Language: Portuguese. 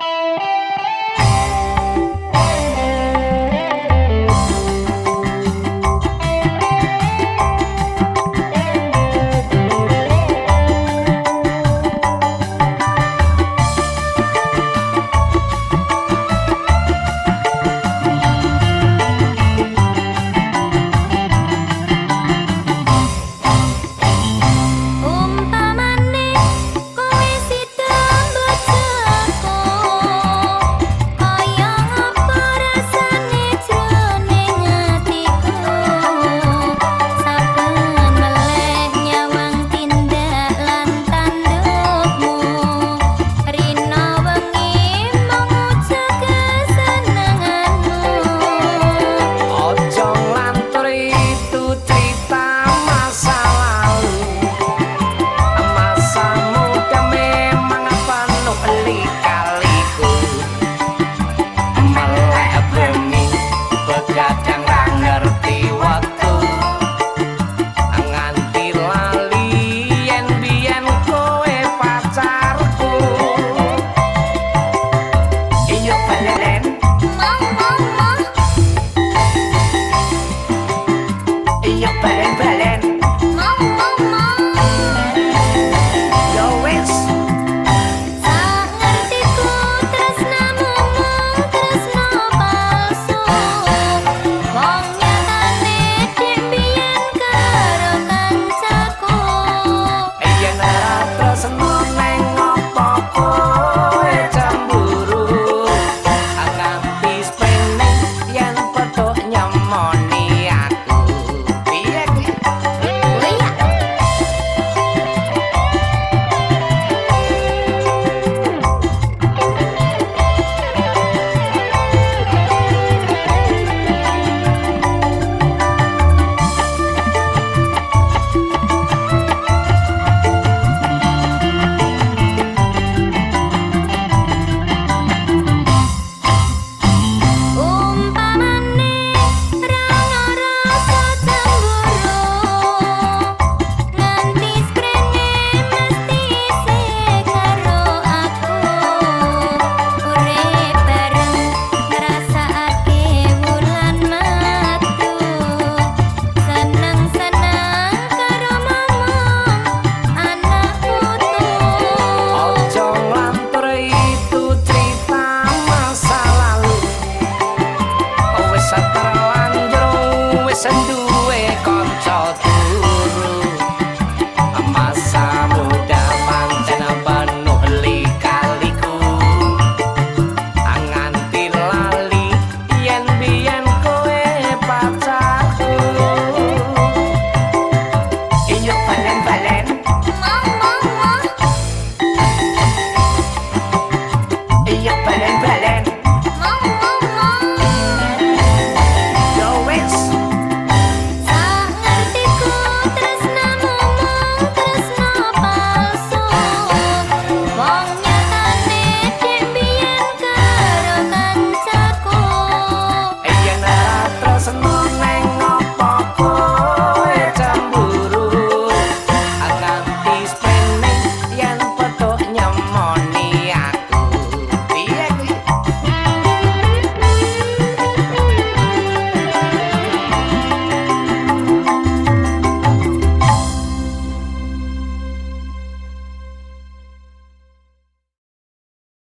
Música pensando